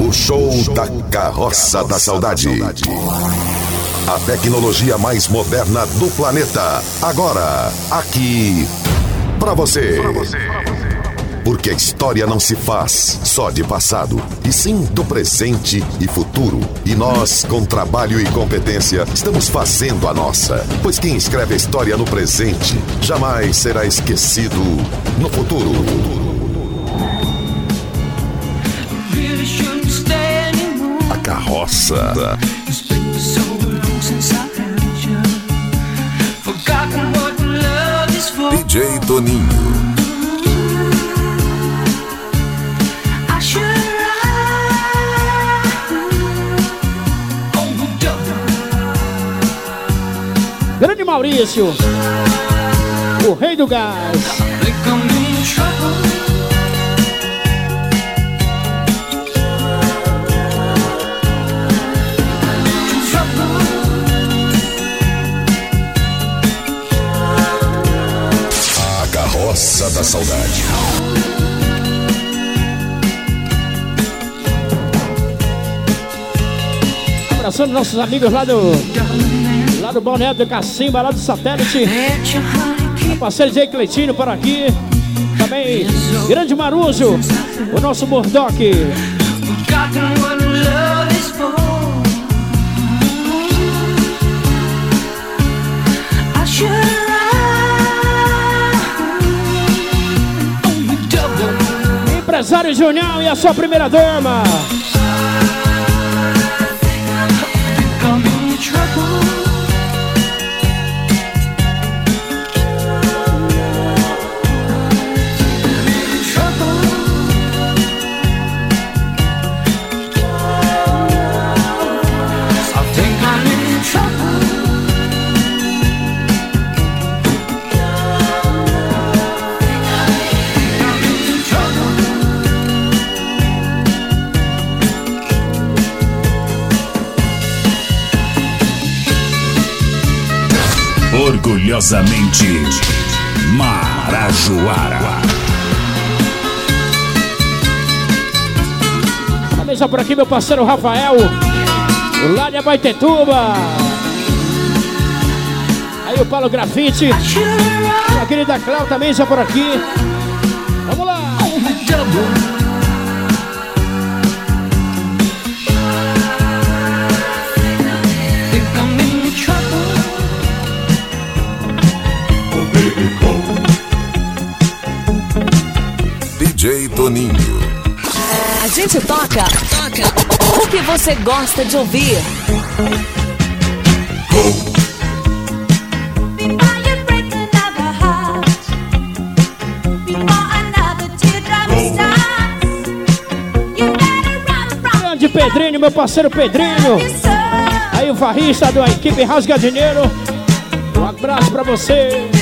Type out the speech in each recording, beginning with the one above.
O show da Carroça da Saudade. A tecnologia mais moderna do planeta. Agora, aqui, para você. Porque a história não se faz só de passado, e sim do presente e futuro. E nós, com trabalho e competência, estamos fazendo a nossa. Pois quem escreve a história no presente jamais será esquecido no futuro. Carroça. DJ Toninho. Grande Maurício, o rei do gás. Carroça da saudade. Abraçando nossos amigos lá do. Lá do Balneário do Cacimba, lá do satélite. O parceiro Zé Cleitinho por aqui. Também Grande Marujo, o nosso Murdoch. Empresário Junião e a sua primeira dama. Orgulhosamente Marajoara. Camisa por aqui, meu parceiro Rafael. Lá de Abaitetuba. Aí o Paulo Grafite. A querida Cláudia também já por aqui. Vamos lá. Gente toca, toca o que você gosta de ouvir. Grande Pedrinho, meu parceiro Pedrinho. Aí o farrista da equipe Rasga Dinheiro. Um abraço pra você.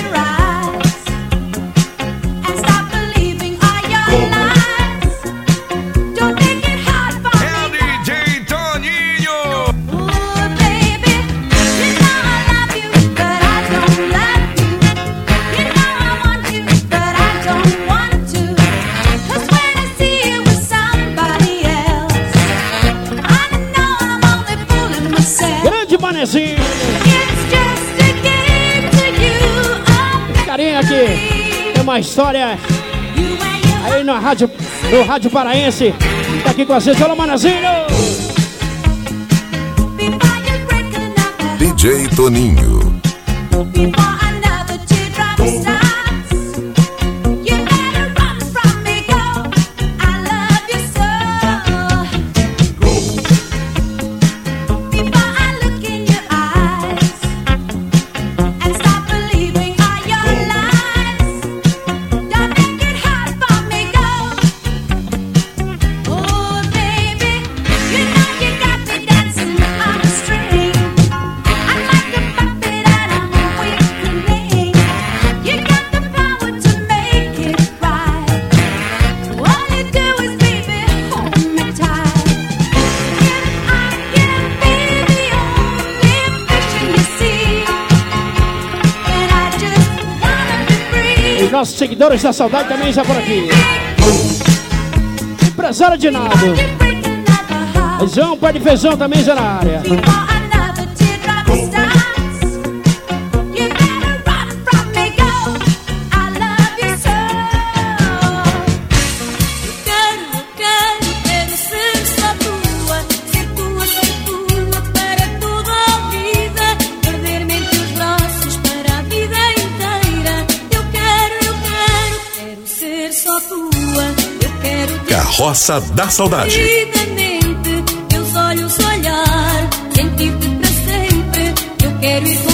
Carinha aqui. Tem uma história aí na rádio, no Rádio Paraense. Tá aqui com vocês. Alô, manezinho. DJ Toninho. Seguidores da saudade também já por aqui. Empresário Dinaldo. João, pai de feijão também já na área. Carroça da Saudade. Perdidamente, teus olhos olhar, sentir-te para sempre. Eu quero ir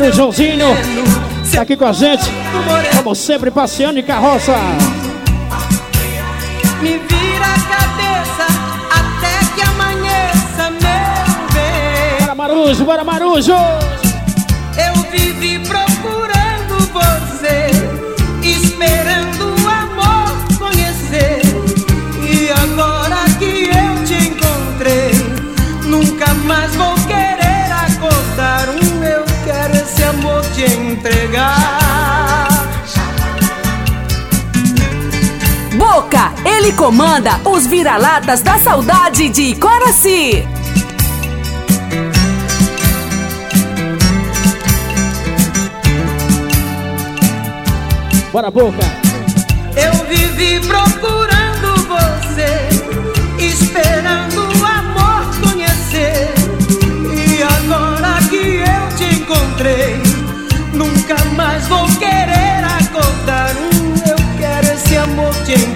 parceiro Joãozinho, tá aqui com a gente. Como sempre, passeando em carroça. Me vira a cabeça até que amanheça, meu bem. Bora, Marujo, bora, Marujo! Eu vivi procurando entregar. Boca, ele comanda os vira-latas da saudade de Coraci. Bora, Boca! Eu vivi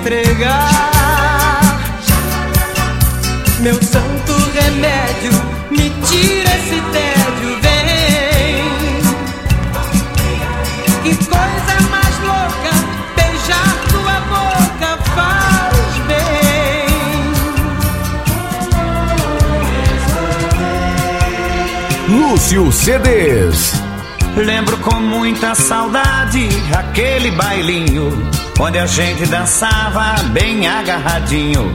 entregar. Meu santo remédio, me tira esse tédio, vem. Que coisa mais louca, beijar tua boca faz bem. Lúcio CDs. Lembro com muita saudade aquele bailinho onde a gente dançava bem agarradinho,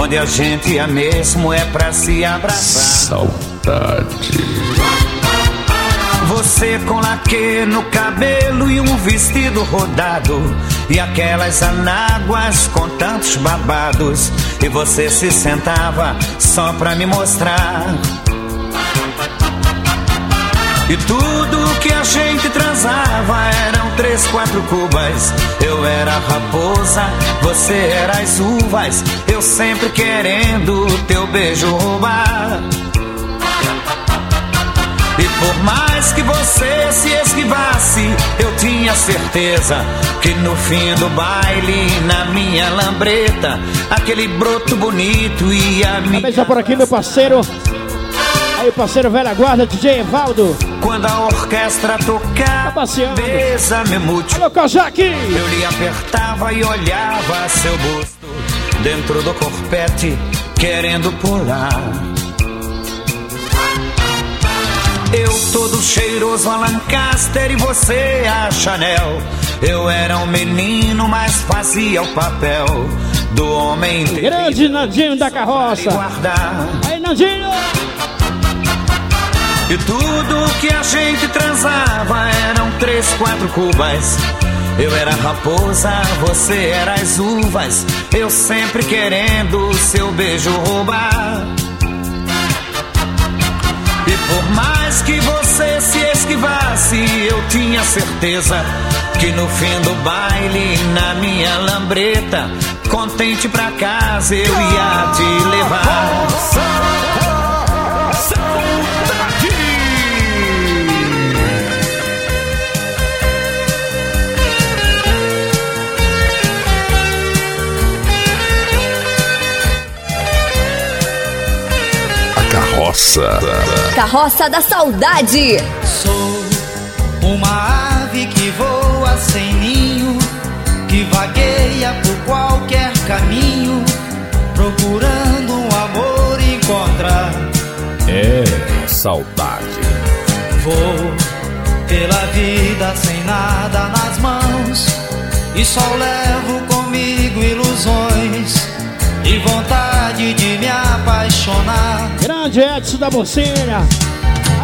onde a gente ia mesmo é pra se abraçar. Saudade. Você com laque no cabelo e um vestido rodado. E aquelas anáguas com tantos babados. E você se sentava só pra me mostrar. E tudo transava eram três, quatro cubas. Eu era a raposa, você era as uvas. Eu sempre querendo teu beijo roubar. E por mais que você se esquivasse, eu tinha certeza que no fim do baile, na minha lambreta, aquele broto bonito ia me. Beija por aqui, meu parceiro. Aí, parceiro velha guarda, DJ Evaldo. Quando a orquestra tocava, passeando. besa-me muito. Alô, Kojak! Eu lhe apertava e olhava seu busto dentro do corpete, querendo pular. Eu todo cheiroso a Lancaster e você a Chanel. Eu era um menino, mas fazia o papel do homem Grande Nandinho da carroça. Aí, Nandinho! E tudo que a gente transava eram três, quatro cubas. Eu era raposa, você era as uvas. Eu sempre querendo seu beijo roubar. E por mais que você se esquivasse, eu tinha certeza que no fim do baile, na minha lambreta, contente pra casa eu ia te levar. Carroça. Carroça da Saudade. Sou uma ave que voa sem ninho, que vagueia por qualquer caminho, procurando um amor encontrar. É saudade. Vou pela vida sem nada nas mãos e só levo comigo ilusões e vontade de me apaixonar. Grande Edson da Bolsinha.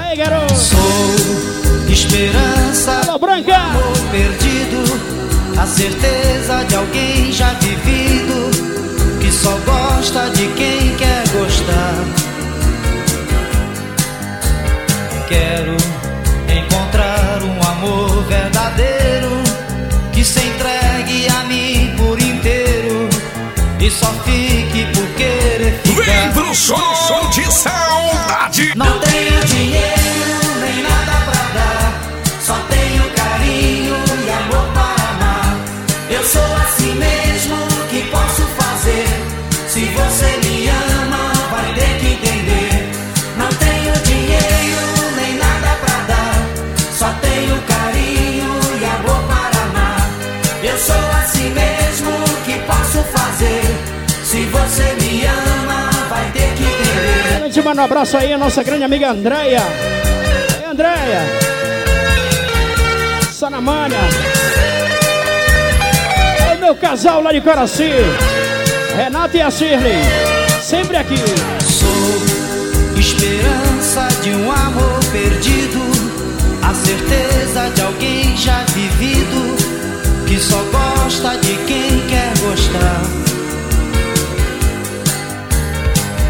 Aí, garoto. Sou esperança, Alô, Branca. amor perdido, a certeza de alguém já vivido que só gosta de quem quer gostar. Quero encontrar um amor verdadeiro só fique por querer Vem ficar. pro som de saudade. Não gente manda um abraço aí, a nossa grande amiga Andréia. Aí, Andréia. Sanamania. Aí, meu casal lá de Coraci. Renato e a Shirley. Sempre aqui. Sou esperança de um amor perdido, a certeza de alguém já vivido, que só gosta de quem quer gostar.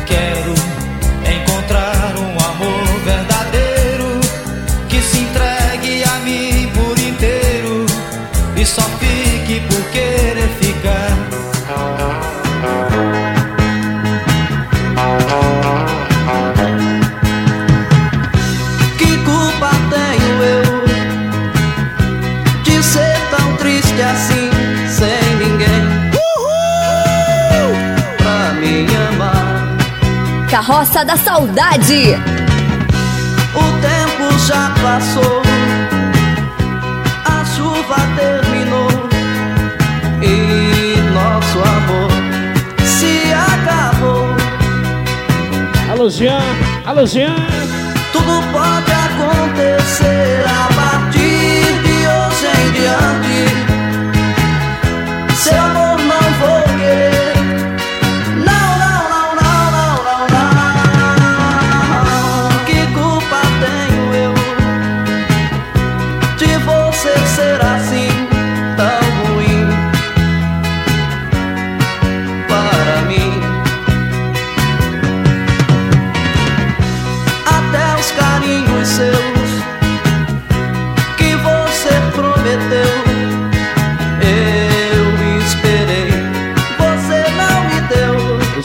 Quero Carroça da Saudade. O tempo já passou, a chuva terminou e nosso amor se acabou. Alô, Jean. Alô, Jean.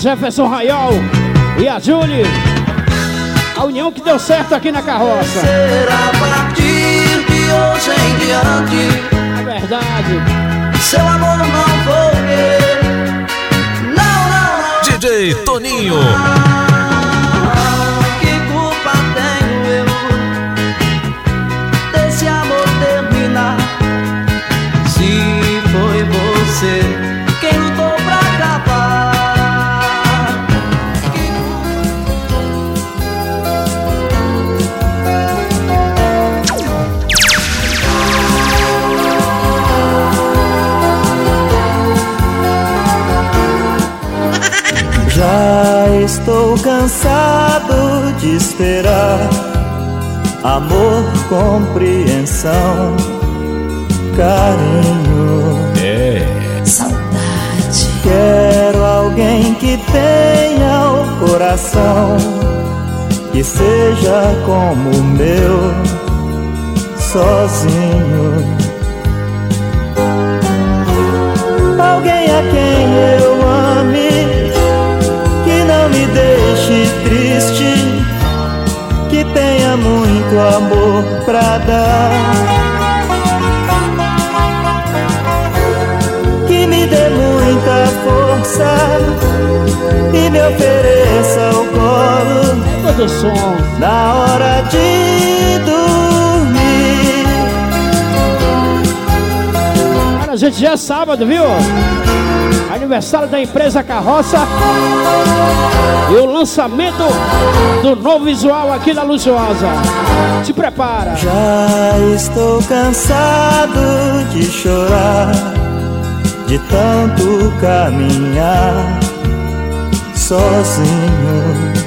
Jefferson Raiol e a Julie. A união que deu certo aqui na carroça. Será a partir de hoje em diante. É verdade. Seu amor não vou. Não, não, não. DJ Toninho. Estou cansado de esperar amor, compreensão, carinho. É. Quero alguém que tenha o coração que seja como o meu, sozinho. Alguém a quem eu deixe triste, que tenha muito amor pra dar. que me dê muita força e me ofereça o colo na hora de dormir. Cara, gente, já é sábado, viu? Aniversário da empresa Carroça. E o lançamento do novo visual aqui na Luxuosa. Se prepara. Já estou cansado de chorar, de tanto caminhar sozinho.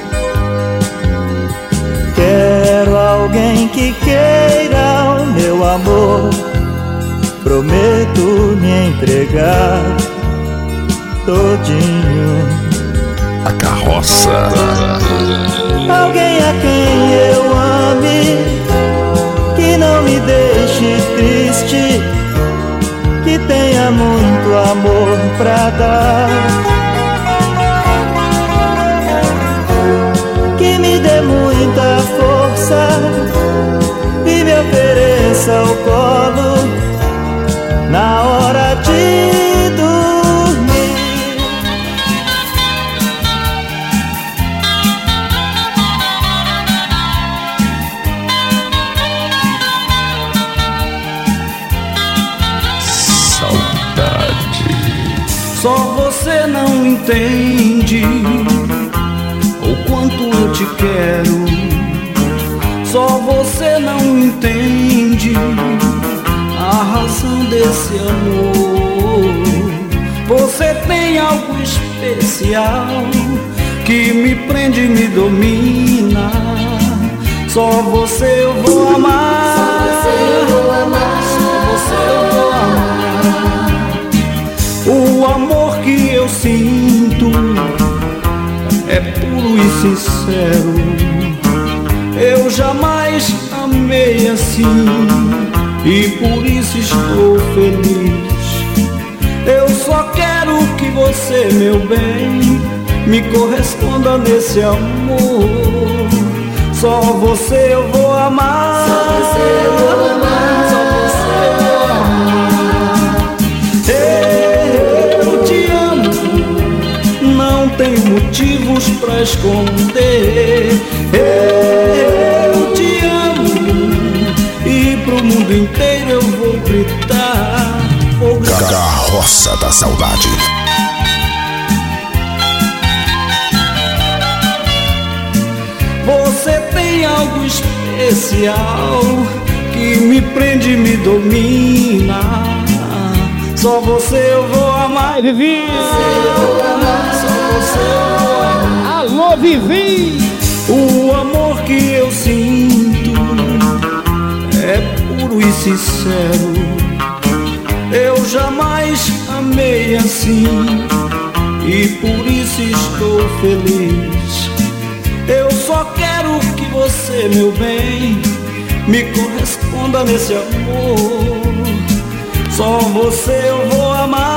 Quero alguém que queira o meu amor. Prometo me entregar todinho. A carroça. Alguém a quem eu ame, que não me deixe triste, que tenha muito amor pra dar. Que me dê muita força e me ofereça o colo quero. Só você não entende a razão desse amor. Você tem algo especial que me prende e me domina. Só você eu vou amar. Só você eu vou amar. Só você eu vou amar. O amor que eu sinto e sincero. Eu jamais amei assim e por isso estou feliz. Eu só quero que você, meu bem, me corresponda nesse amor. Só você eu vou amar. Só você eu vou amar. Motivos pra esconder. Eu te amo e pro mundo inteiro eu vou gritar. Vou gritar. Carroça da Saudade. Você tem algo especial que me prende e me domina. Só você eu vou amar. Vivi! Você eu vou amar. Alô, Vivi! O amor que eu sinto é puro e sincero. Eu jamais amei assim e por isso estou feliz. Eu só quero que você, meu bem, me corresponda nesse amor. Só você eu vou amar.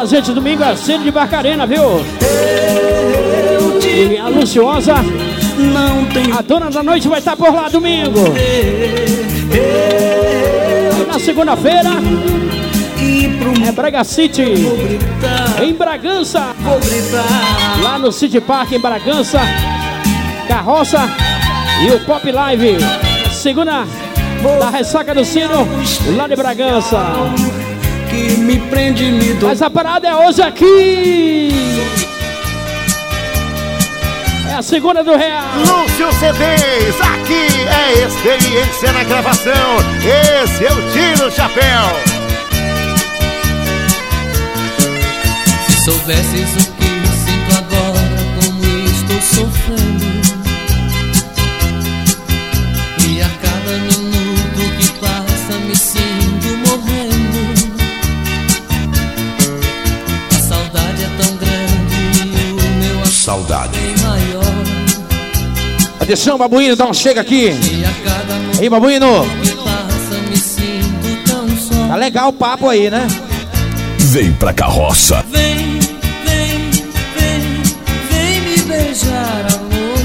Pra gente domingo é cedo de Barcarena, viu? E a Luciosa, Não tem a dona da noite vai estar por lá domingo. E na segunda-feira é Braga City, em Bragança. Lá no City Park em Bragança, Carroça e o Pop Live. Segunda da ressaca do sino, lá de Bragança. Que me prende, me dói. Mas a parada é hoje aqui. É a segunda do Real. Lúcio CDs, aqui é experiência na gravação. Esse é o Tiro Chapéu. Se soubesses o que sinto agora, como estou sofrendo. Atenção, babuíno, dá um chega aqui. E Aí, babuíno. Tá legal o papo aí, né? Vem pra carroça. Vem, vem, vem, vem me beijar, amor.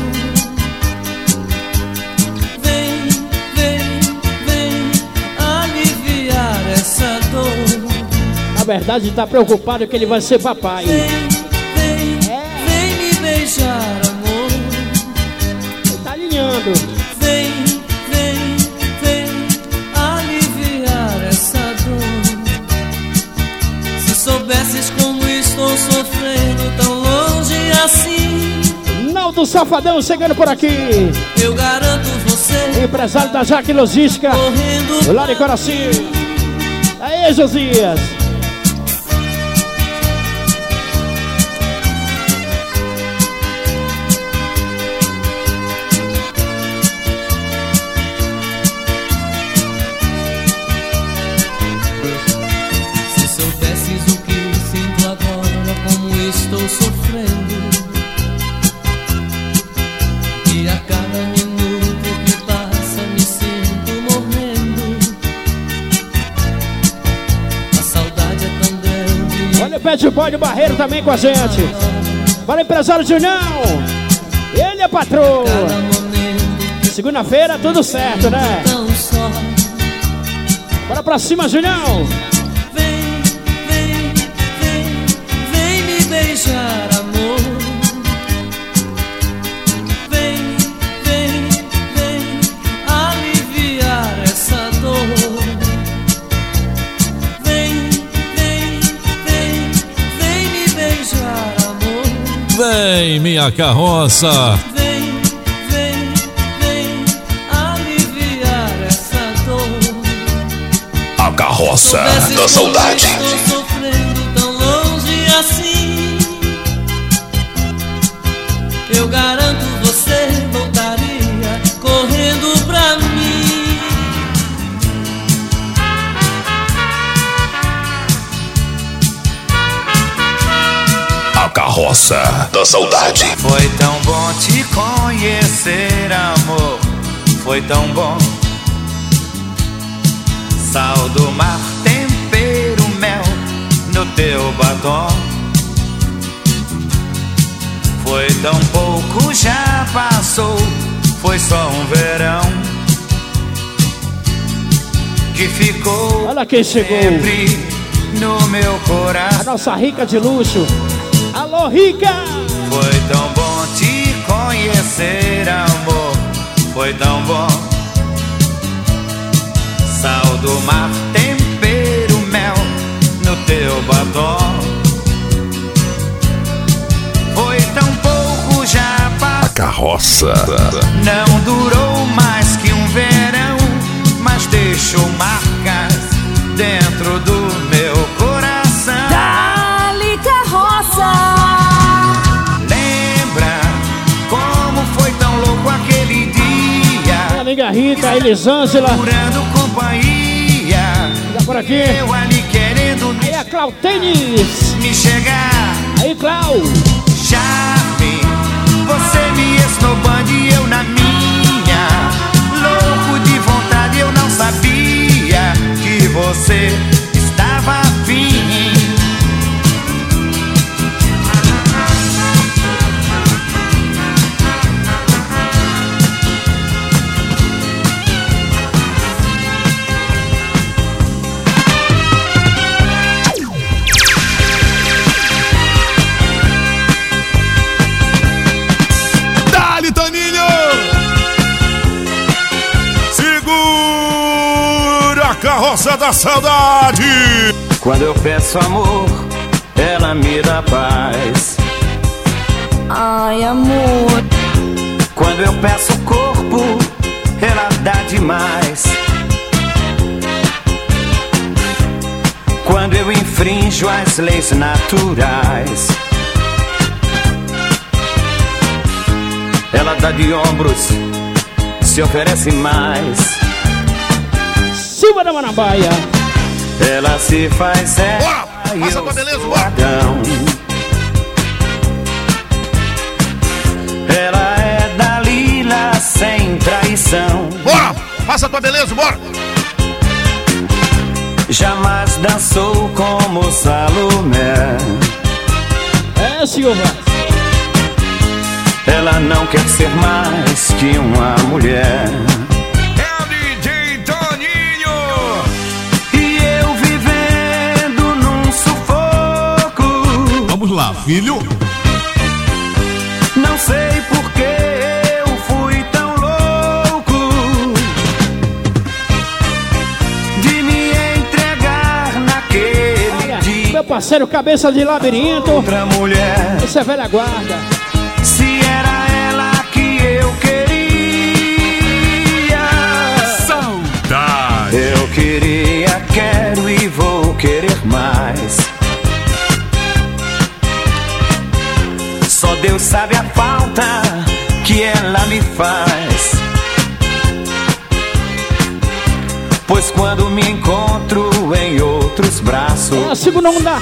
Vem, vem, vem aliviar essa dor. Na verdade, tá preocupado que ele vai ser papai. Vem, alinhando. Vem, vem, vem aliviar essa dor. Se soubesses como estou sofrendo tão longe assim, Naldo Safadão chegando por aqui. eu garanto você Empresário da Jaque Logística, correndo de Coraci. Aí, Josias. Olha o do Barreiro também com a gente. O empresário Julião. Ele é momento Segunda-feira, tudo certo, né? Bora pra cima, Julião. Vem, vem, vem, vem me beijar, Vem, minha carroça. Vem, vem, vem aliviar essa dor. A carroça da saudade. A carroça da saudade. Foi tão bom te conhecer, amor. Foi tão bom. Sal do mar, tempero, mel no teu batom. Foi tão pouco, já passou. Foi só um verão que ficou Olha quem chegou. sempre no meu A coração. nossa rica de luxo. Rica! Foi tão bom te conhecer, amor. Foi tão bom. Sal do mar, tempero, mel no teu batom. Foi tão pouco, já A passou. carroça. Não durou mais que um verão, mas deixou marcas dentro do meu amiga Rita, Elisângela, Procurando companhia. tá por aqui. Eu ali querendo me, Aí a Clau Tênis. me chegar. Aí, Clau. Charme, você me esnobando e eu na minha. Louco de vontade, eu não sabia que você carroça da saudade. Quando eu peço amor, ela me dá paz. Ai, amor. Quando eu peço corpo, ela dá demais. Quando eu infrinjo as leis naturais, ela dá de ombros, se oferece mais. Silva da Manambaia. Ela se faz é. Bora! Passa tua beleza, bora! Ela é Dalila sem traição. Bora! Passa tua beleza, bora! Jamais dançou como Salomé. É, Silva. Ela não quer ser mais que uma mulher. Lá, filho. Não sei por que eu fui tão louco de me entregar naquele Olha, dia. meu parceiro, cabeça de labirinto. Outra mulher, Essa é velha guarda. Deus sabe a falta que ela me faz. Pois quando me encontro em outros braços, É a segunda onda.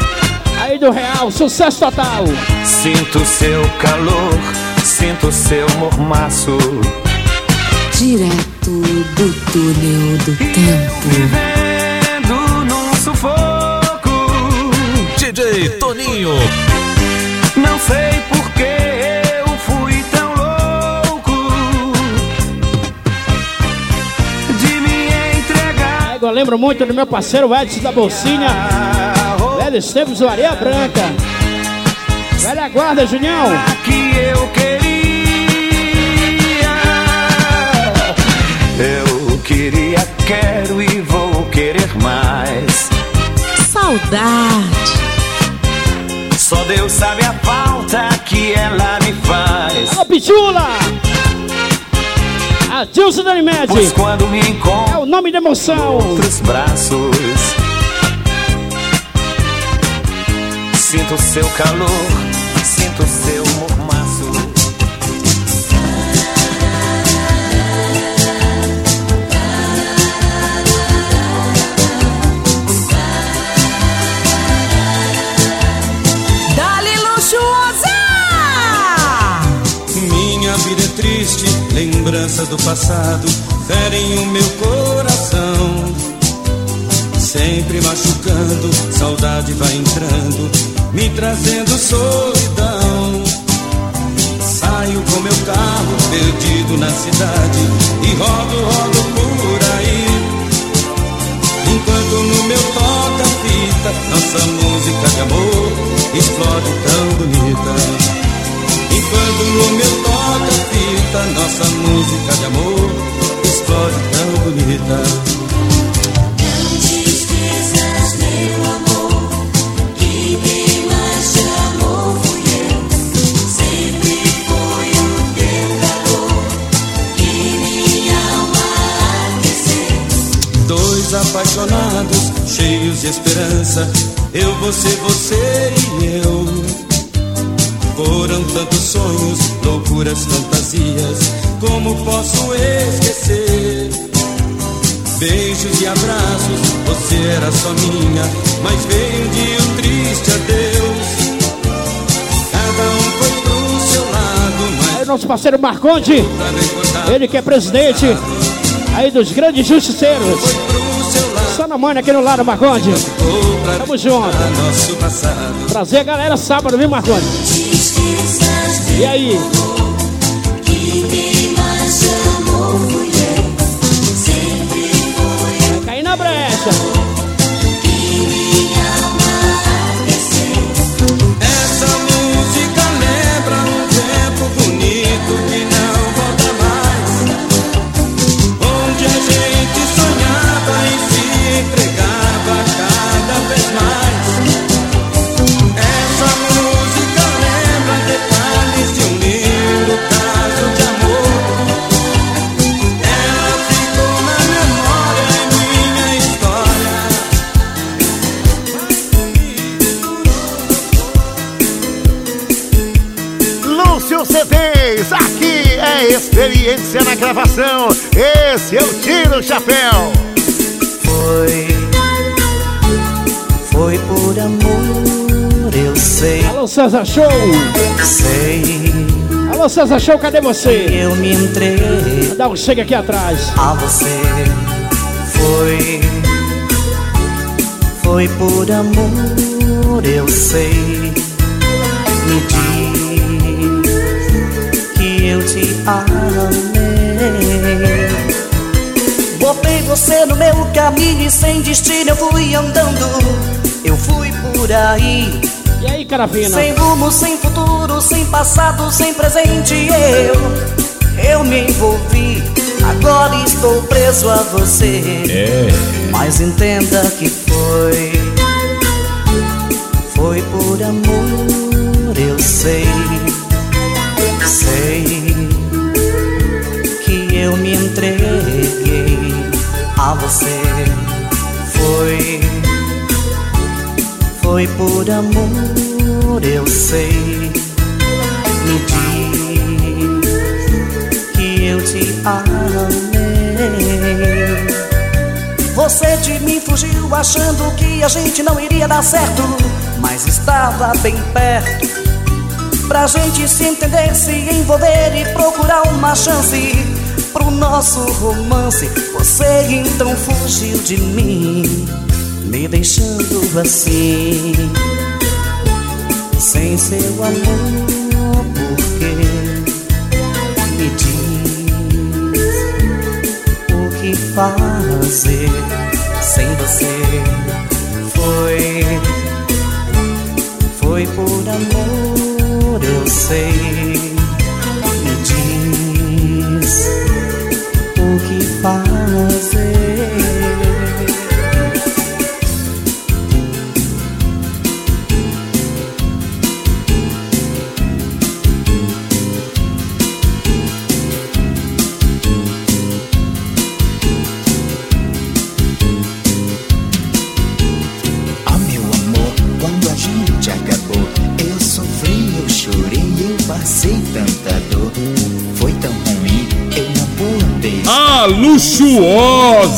Aí do Real, sucesso total. sinto seu calor, sinto seu mormaço. Direto do túnel do E eu tempo. vivendo num sufoco. DJ Toninho. Não sei por lembro muito do meu parceiro Edson da Bolsinha. Velhos tempos do Areia Branca. Velha guarda, Junião. que eu queria. Eu queria, quero e vou querer mais. Saudade. Só Deus sabe a falta que ela me faz. Alô, Pichula. Adilson da Unimed. Pois quando me É encontro o nome da emoção. outros braços. Sinto seu calor, sinto seu mormaço. Dali luxuosa. Minha vida é triste, lembranças do passado ferem o meu coração. Sempre machucando, saudade vai entrando, me trazendo solidão. Saio com meu carro perdido na cidade e rodo, rodo por aí. Enquanto no meu toca-fita, nossa música de amor explode tão bonita. Enquanto no meu toca-fita, nossa música de amor explode tão bonita. O apaixonados, cheios de esperança, eu, você, você e eu. Foram tantos sonhos, loucuras, fantasias, como posso esquecer? Beijos e abraços, você era só minha, mas veio um dia um triste adeus. Cada um foi pro seu lado, mas nosso parceiro recordar Ele que é presidente aí dos grandes justiceiros. Só na mãe aqui no lado, Marconde. Tamo junto. a galera sábado, viu, Marconde? E aí? Gravação. Esse eu tiro o chapéu. Foi, foi por amor, eu sei. Alô, César Show! Sei. Alô, César Show, cadê você? Eu me entreguei. Dá um chega aqui atrás. A você foi, foi por amor, eu sei. Me diz que eu te amei. Você no meu caminho e sem destino eu fui andando. Eu fui por aí. E aí, carapina? Sem rumo, sem futuro, sem passado, sem presente. Eu, eu me envolvi. Agora estou preso a você. É. Mas entenda que. Foi Foi por amor, eu sei. Me diz que eu te amei. Você de mim fugiu achando que a gente não iria dar certo, mas estava bem perto. Pra gente se entender, se envolver e procurar uma chance pro nosso romance. Você então fugiu de mim me deixando assim, sem seu amor, porque me diz o que fazer sem você. Foi, foi por amor, eu sei.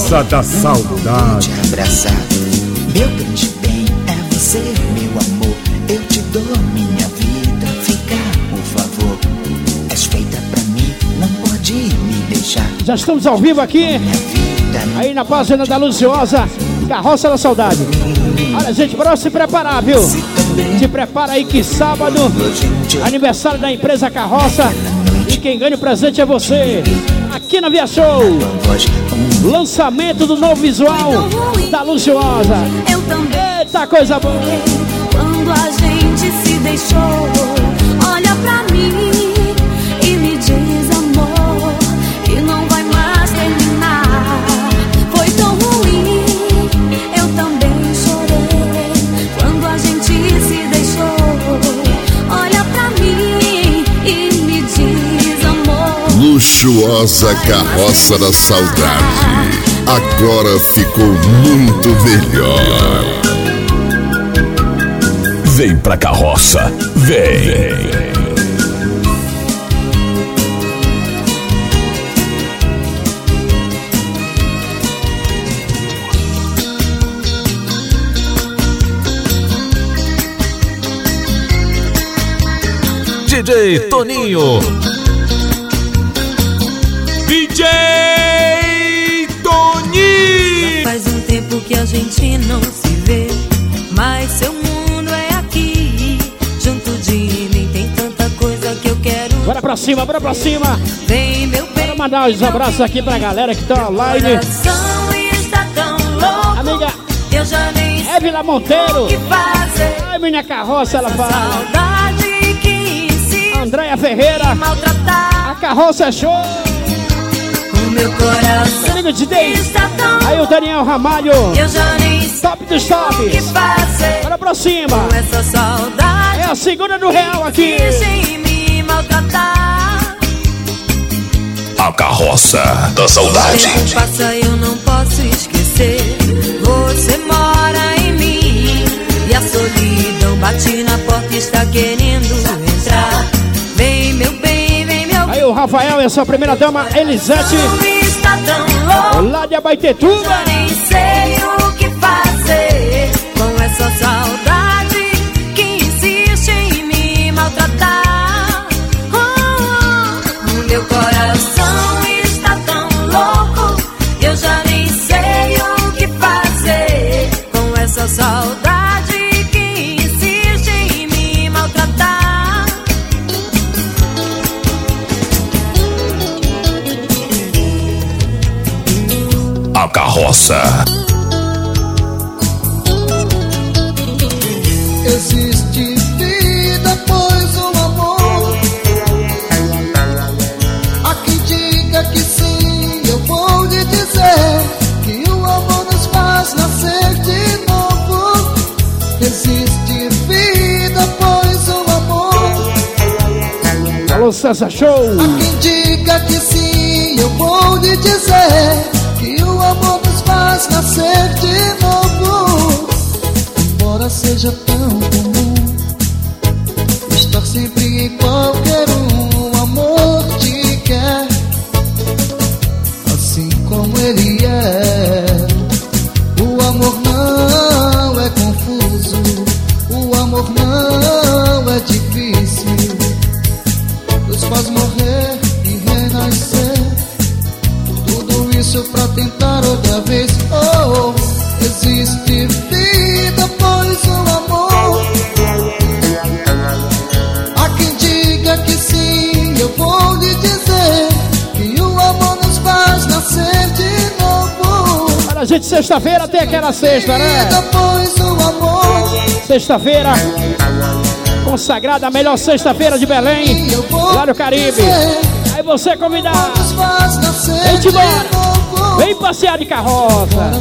Luxuosa da te saudade. abraçar. Meu grande bem é você, meu amor. Eu te dou minha vida, fica, por favor. És feita pra mim, não pode me deixar. Já estamos ao vivo aqui, aí na página da Luciosa, Carroça da Saudade. Olha, gente, bora se preparar, viu? Se prepara aí que sábado, aniversário da empresa Carroça. E quem ganha o presente é você. Aqui na Via Show. Lançamento do novo visual da Luciosa. Eu também. Eita, coisa boa. Quando a gente se deixou, Luxuosa carroça da saudade. Agora ficou muito melhor. Vem pra carroça, vem. DJ Toninho. Não se vê, mas seu mundo é aqui. Junto de mim tem tanta coisa que eu quero. Bora pra cima, bora pra cima. Vem, meu bem. Bora mandar uns abraços aqui pra galera que tá online. Amiga eu já nem Évila Monteiro. o que fazer. Ai, minha carroça, ela fala. Saudade que insiste Andréia Ferreira. A carroça é show. o meu coração. Amigo de tão Aí o Daniel Ramalho. Eu já nem sei Top dos o que tops. fazer Bora pra cima. É a segunda do real aqui. A carroça da saudade. O passa, eu não posso esquecer. Você mora em mim. E a solidão bate na porta, está querendo entrar. Vem, meu bem. Rafael e a sua primeira dama, Elisete. Lá de Abaitetuba. já nem sei o essa saudade que insiste em me maltratar. Oh, oh, meu coração está tão louco, eu já nem sei o que fazer com essa saudade que insiste em me maltratar. A carroça. Existe vida após o amor. Há quem diga que sim, eu vou lhe dizer que o amor nos faz nascer de novo. Existe vida após o amor. Alô, César Show. Há quem diga que sim, eu vou lhe dizer que o amor nos faz nascer de novo. Embora seja sempre a gente, sexta-feira tem aquela sexta, né? Sexta-feira, consagrada a melhor sexta-feira de Belém, lá no Caribe. Aí você convidar. Vem de embora. Vem passear de carroça.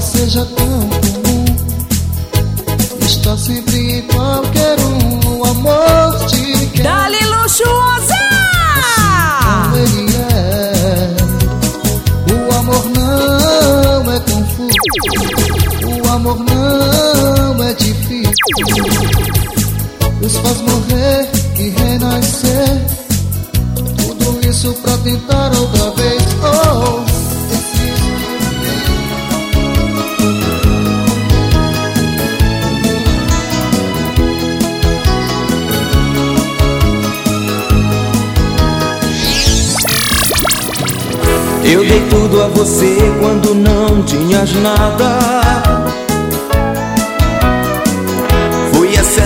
É difícil. Nos faz morrer e renascer. Tudo isso pra tentar outra vez. Oh, Eu dei tudo a você quando não tinhas nada.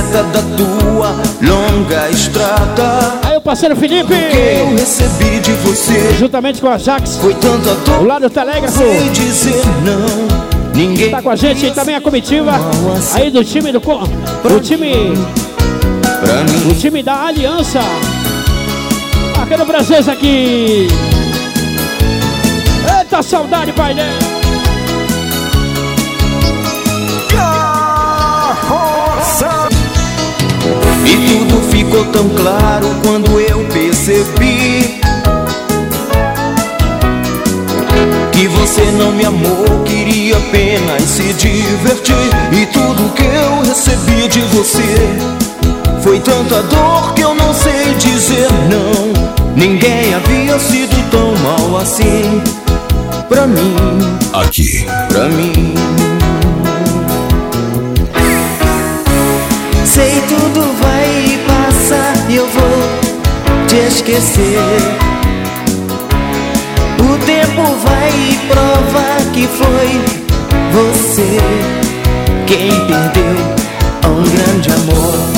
Fui a seta da tua longa estrada. Aí o parceiro Felipe. Que eu recebi de você. Juntamente com a Jax. Foi tanta dor. O lado do telégrafo. Sei dizer não. Ninguém Tá com a gente e também a comitiva. Aí do time do. Do time. O time da Aliança. Aquele presença aqui. Eita saudade, pai E tudo ficou tão claro quando eu percebi que você não me amou, queria apenas se divertir. E tudo que eu recebi de você foi tanta dor que eu não sei dizer não. Ninguém havia sido tão mal assim pra mim, Aqui. pra mim. Esquecer. O tempo vai provar que foi você quem perdeu um grande amor.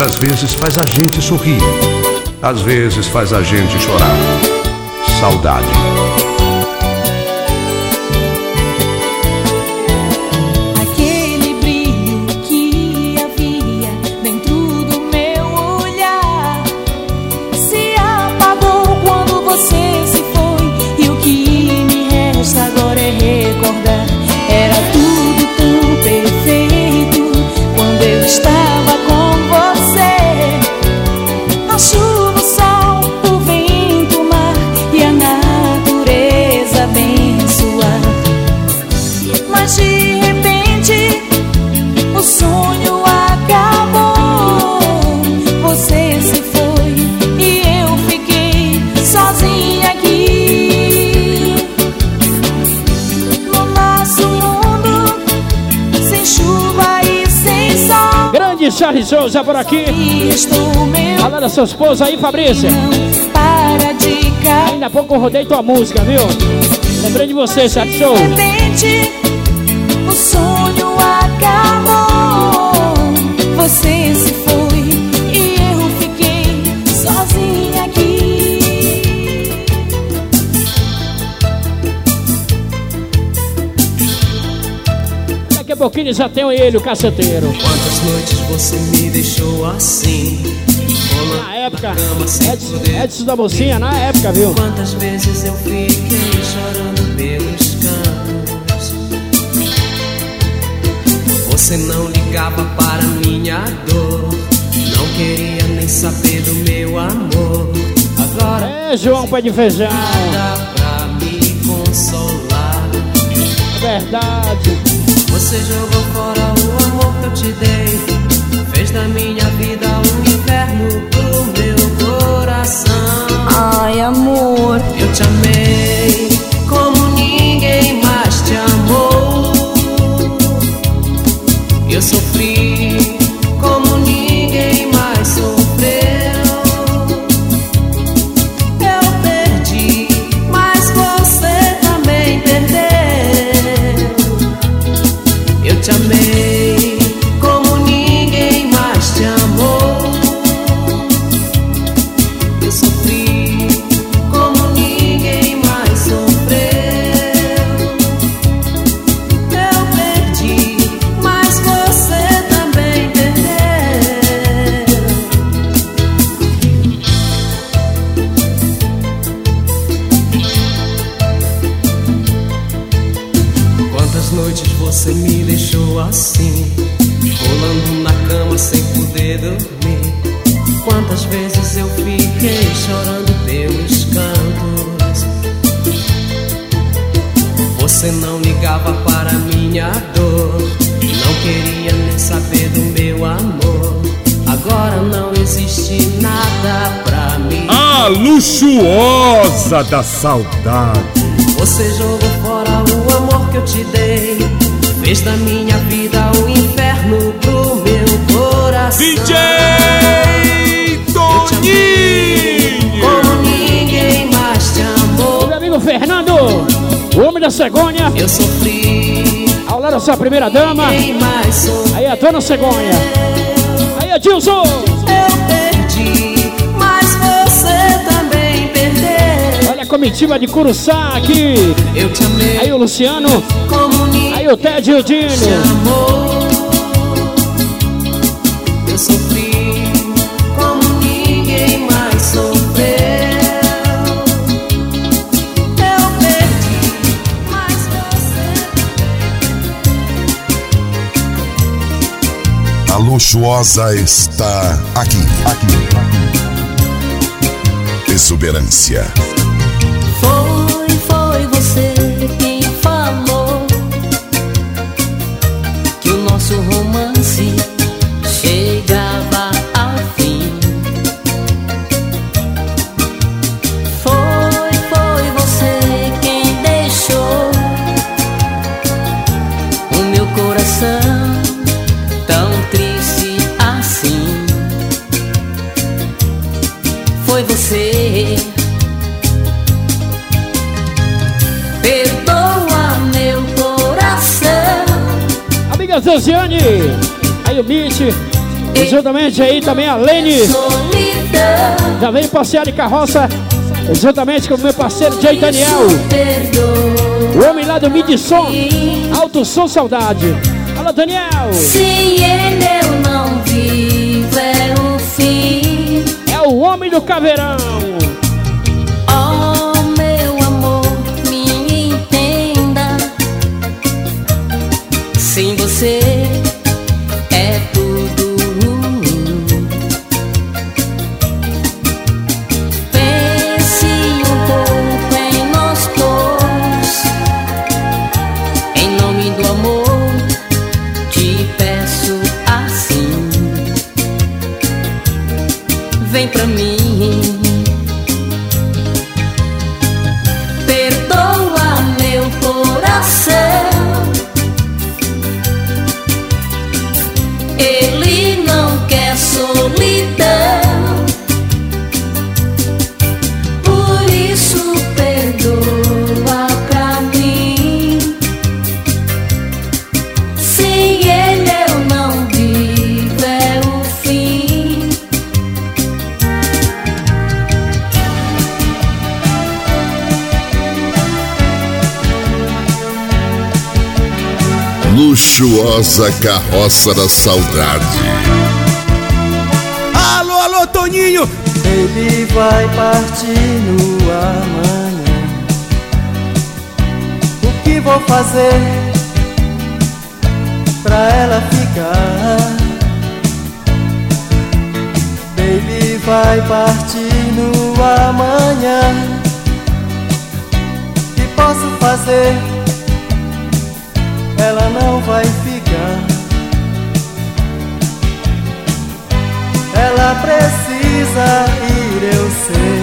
Às vezes faz a gente sorrir, às vezes faz a gente chorar. Saudade. Charles Souza por aqui. Fala da sua esposa aí, Fabrícia. Para de cair. Ainda há pouco eu rodei tua música, viu? Lembrei de você, Charles repente, o sonho acabou. Você Pouquinho já tem ele, o caceteiro. Quantas noites você me deixou assim? Na época, Edson, Edson da Mocinha, na época, viu? Quantas vezes eu fiquei chorando pelos cantos? Você não ligava para minha dor, não queria nem saber do meu amor. Agora É, João Pé de Feijão. nada pra me consolar. É verdade. Você jogou fora o amor que eu te dei. Fez da minha vida um inferno pro meu coração. Ai, amor. Eu te amei como ninguém mais te amou. Eu sofri noites você me deixou assim, rolando na cama sem poder dormir? Quantas vezes eu fiquei chorando pelos cantos? Você não ligava para minha dor, não queria nem saber do meu amor. Agora não existe nada pra mim. A luxuosa da saudade. Você jogou fora o amor que eu te dei. Fez da minha vida um inferno pro meu coração. DJ Toninho! Como ninguém mais te amou. Meu amigo Fernando, o homem da cegonha. Eu sofri. Ao lado da sua primeira dama. Aí a dona cegonha. Aí Adilson. Eu perdi, mas você também perdeu. Olha a comitiva de Curuçá aqui. Eu te amei. Aí o Luciano. Como ninguém Aí o Ted e o Dino. amou. Eu sofri como ninguém mais sofreu. Eu perdi, mas você A luxuosa está aqui. Aqui. Exuberância. Foi, foi você quem falou Zeusiane, aí o Mitch, e juntamente aí também a Lene. Já vem passear de carroça, juntamente com o meu parceiro Jay Daniel. O homem lá do Midson, Alto Som Saudade. Fala, Daniel. Sem ele eu não vivo, é o fim. É o homem do caveirão. Sem Luxuosa carroça da saudade. Alô, alô, Toninho! Ele vai partir no amanhã. O que vou fazer pra ela ficar? Baby vai partir no amanhã. O que posso fazer? Ela não vai ficar. Precisa ir, eu sei.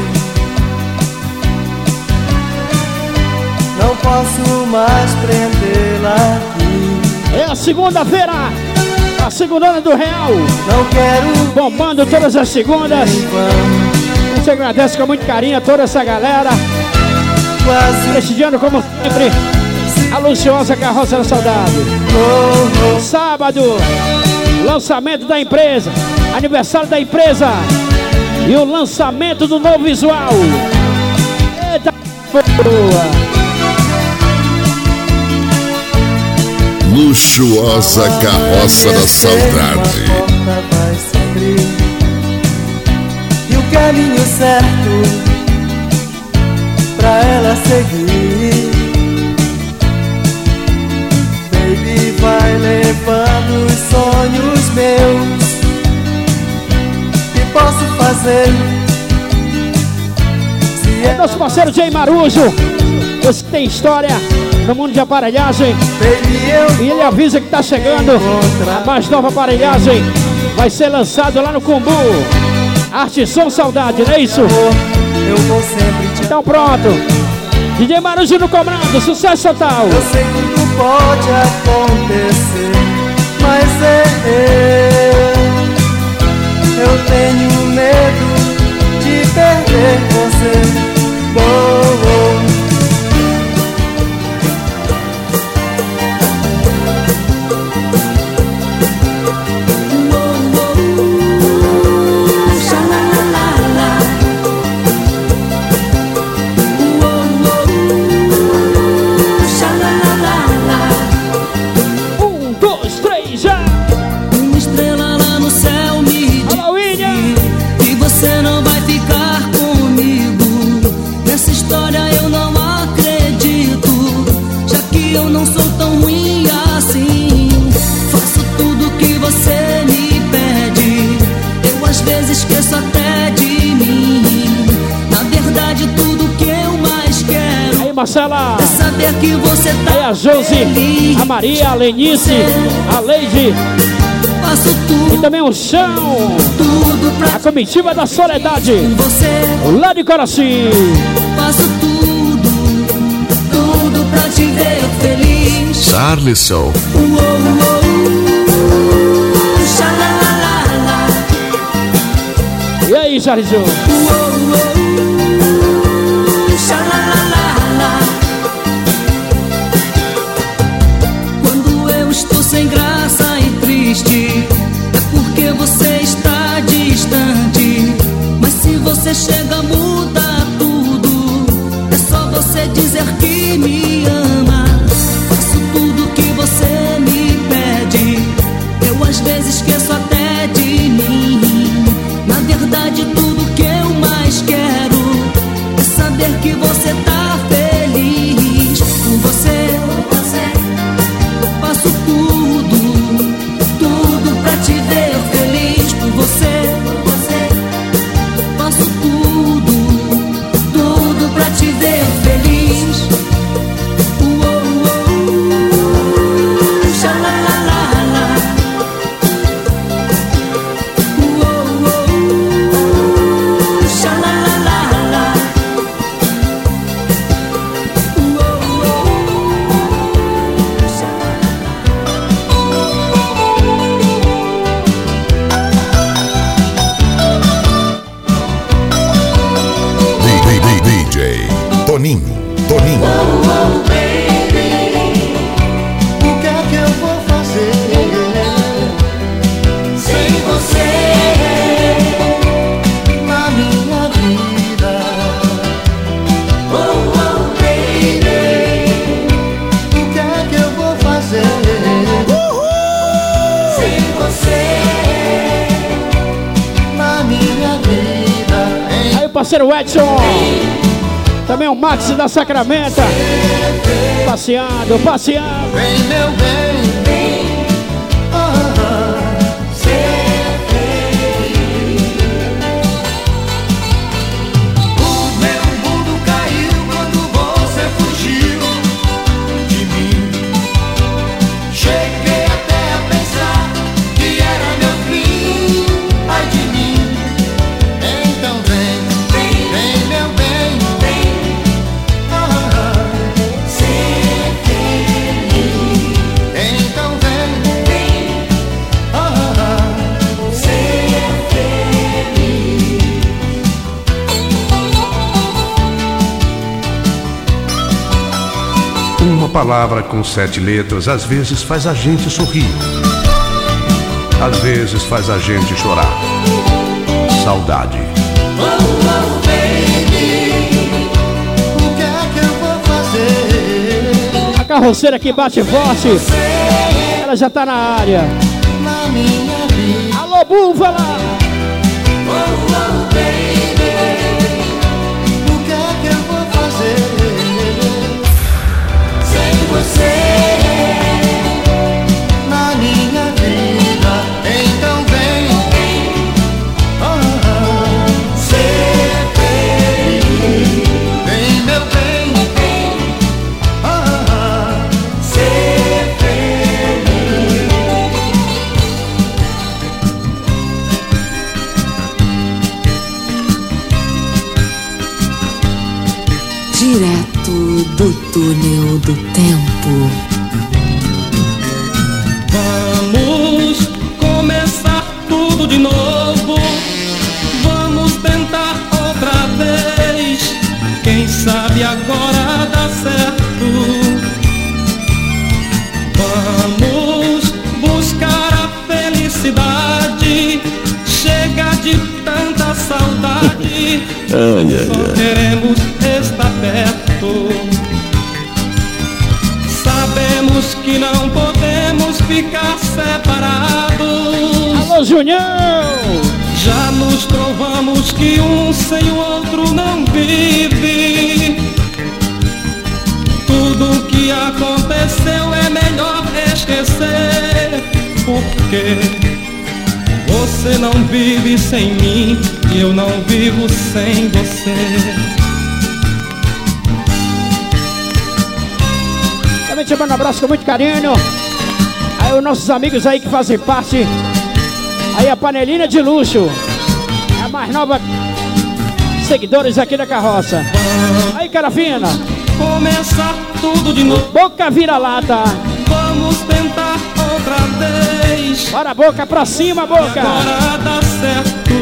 Não posso mais prendê-la aqui. É a segunda-feira, a segunda do Real. Não quero. Bombando todas as segundas. Você agradece com muito carinho a toda essa galera. Prestigiando como sempre a luxuosa carroça da saudade. Sábado, lançamento da empresa, aniversário da empresa e o lançamento do novo visual. Eita boa! Luxuosa carroça da saudade. vai se abrir E o caminho certo pra ela seguir Baby vai levando os sonhos meus fazer Se É nosso parceiro Jay Marujo. Você tem história no mundo de aparelhagem. E ele avisa que tá chegando a mais nova aparelhagem. Vai ser lançado lá no Cumbu. Arte Som Saudade, não é isso? Eu vou sempre te Então pronto. DJ Marujo no comando, sucesso total. Eu sei que tudo pode acontecer, mas é eu. Eu tenho medo de perder você. Oh, oh. A Maria, a Lenice, a Leide. E também o chão. A comitiva da soledade. Lá de Coraci. Faço tudo, tudo pra te ver feliz. Charleston. Xalalalala, E aí, xalalalala. Dizer que me ama. Também o Max da Sacramenta. Passeando, passeando. Palavra com sete letras às vezes faz a gente sorrir. Às vezes faz a gente chorar. Saudade. A carroceira que bate forte. Ela já tá na área. Alô, búfala! Oh, túnel do tempo. Vamos começar tudo de novo. Vamos tentar outra vez. Quem sabe agora dá certo. Vamos buscar a felicidade. Chega de tanta saudade. Só queremos ficar separados. Alô, Junião! Já nos provamos que um sem o outro não vive. Tudo que aconteceu é melhor esquecer. Porque você não vive sem mim e eu não vivo sem você. Também te mando um abraço com muito carinho. Os nossos amigos aí que fazem parte. Aí a panelinha de luxo. É a mais nova seguidores aqui da carroça. Aí, cara fina. Começar tudo de novo. Boca vira-lata. Vamos tentar outra vez. Bora, boca pra cima, boca. Agora dá certo.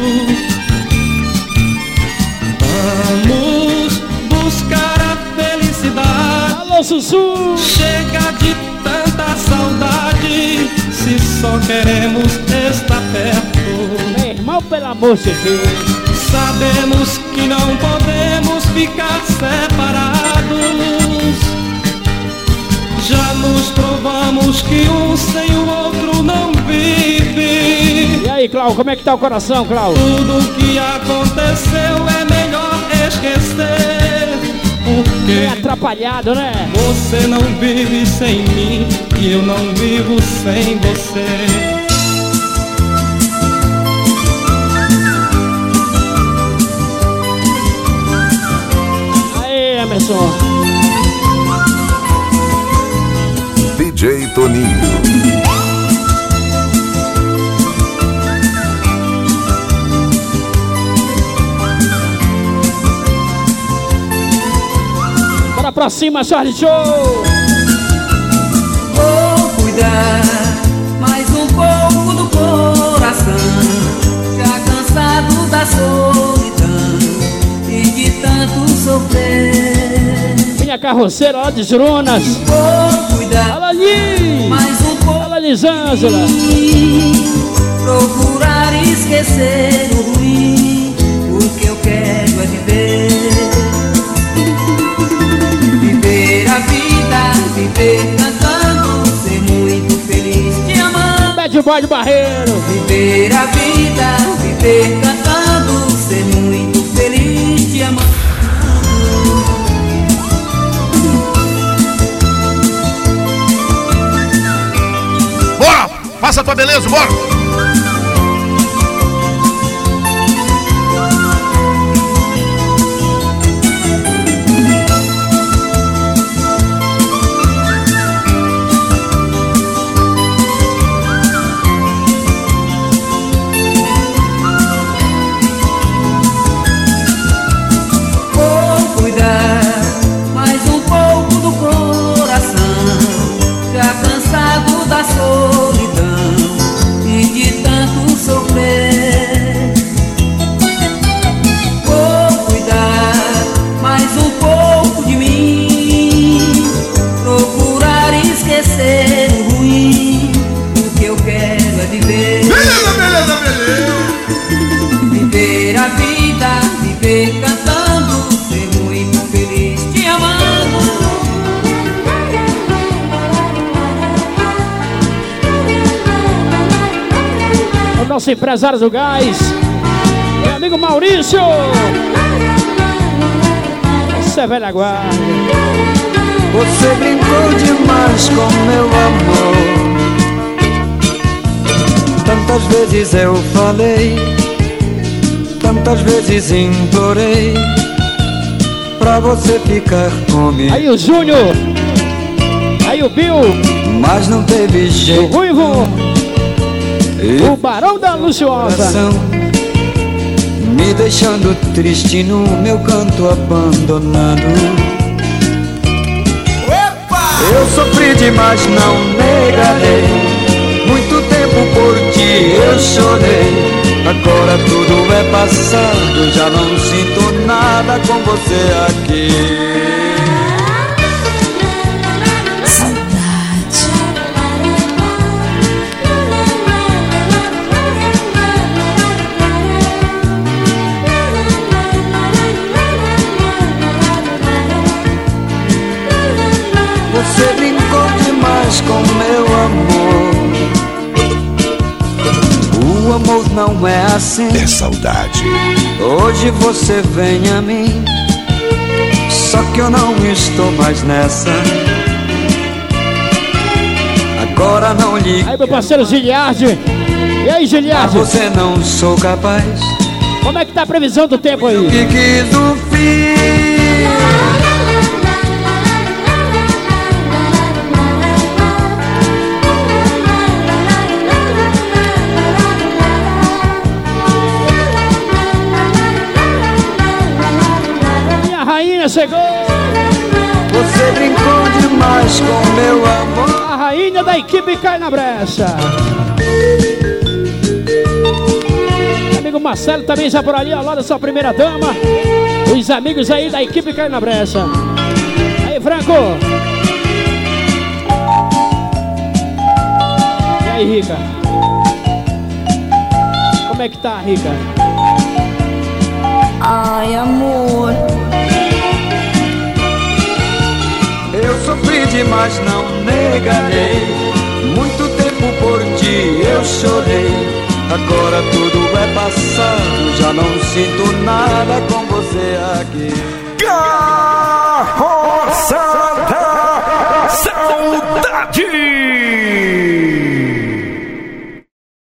Vamos buscar a felicidade. Alô, Sussu. Chega de da saudade se só queremos estar perto? Meu irmão, pelo amor de Deus. Sabemos que não podemos ficar separados. Já nos provamos que um sem o outro não vive. E aí, Cláudio, como é que tá o coração, Cláudio? Tudo que aconteceu é melhor esquecer. Porque É atrapalhado, né? você não vive sem mim e eu não vivo sem você. Aí, Emerson. DJ Toninho. Pra cima, Charlie Show! Vou cuidar mais um pouco do coração, já cansado da solidão e de tanto sofrer. Minha carroceira lá de Jurunas. Vou cuidar Alani! mais um pouco Fala, Lisângela. procurar esquecer o ruim, o que eu quero é. Viver de Barreiro. Viver a vida, viver cantando, ser muito feliz te amando. Bora! Faça a tua beleza, bora! O nosso empresário do gás. Meu amigo Maurício. Você é velha guarda. Você brincou demais com meu amor. Tantas vezes eu falei, tantas vezes implorei pra você ficar comigo. Aí o Júnior. Aí o Bill. Mas não teve O jeito. Ruivo. O Barão da Luciosa. me deixando triste no meu canto abandonado. Eu sofri demais, não negarei. Muito tempo por ti eu chorei. Agora tudo é passado, já não sinto nada com você aqui. Demais com meu amor. O amor não é assim. É saudade. Hoje você vem a mim. Só que eu não estou mais nessa. Agora não ligue. Aí meu parceiro Giliardi. E aí, Giliardi? você não sou capaz. Como é que tá a previsão do tempo aí? Que quis o fim. Chegou. Você brincou demais com meu amor. A rainha da equipe cai na brecha. Amigo Marcelo também já por ali, ao lado da sua primeira dama. Os amigos aí da equipe cai na brecha. Aí, Franco. E aí, Rica? Como é que tá, Rica? Ai, amor. Sofri demais, não negarei. Muito tempo por ti eu chorei. Agora tudo é passado, já não sinto nada com você aqui. Carroça da Saudade!